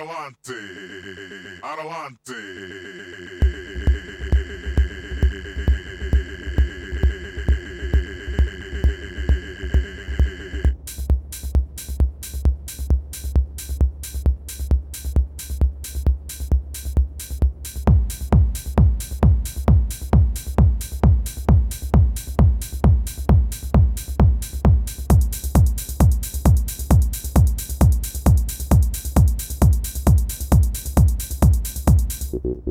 adelante, adelante. Thank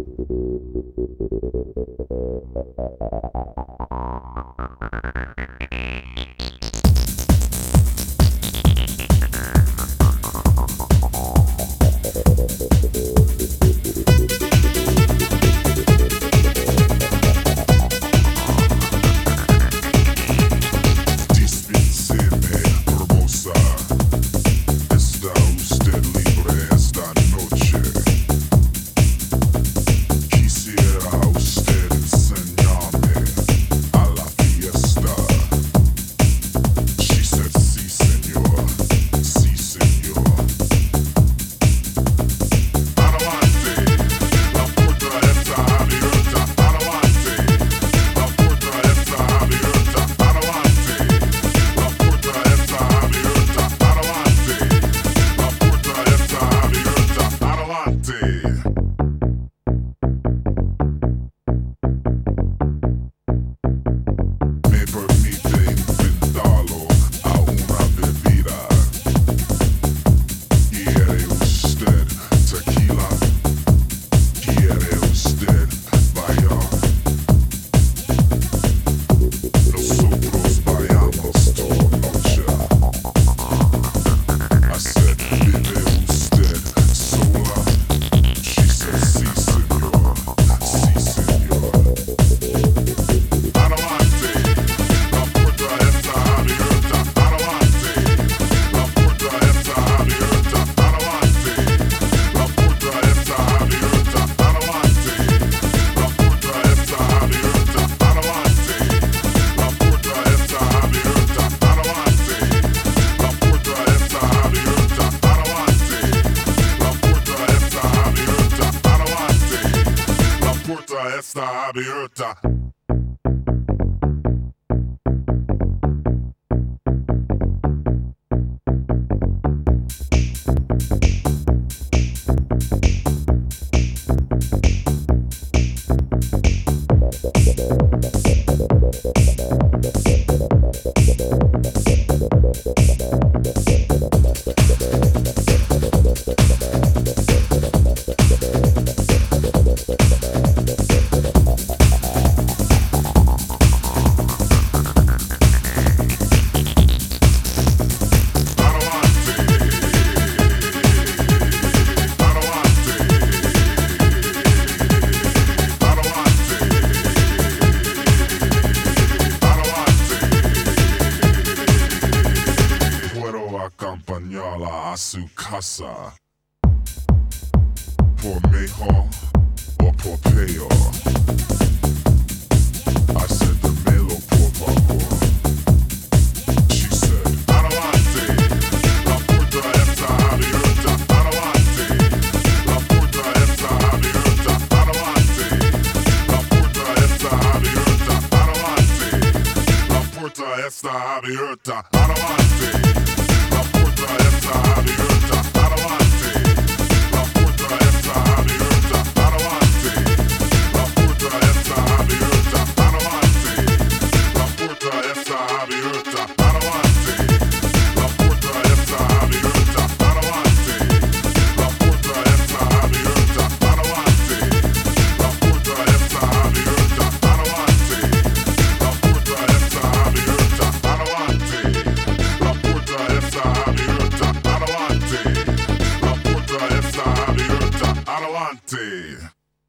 you. abierta, está abierta. Thank acompanhá-la a su casa. Por mejor o por peor. I said the melo por favor. She said, Adelante, la puerta está abierta. Adelante, la puerta está abierta. Adelante, la puerta está abierta. Adelante, la puerta está abierta. Infraämter the Hörter.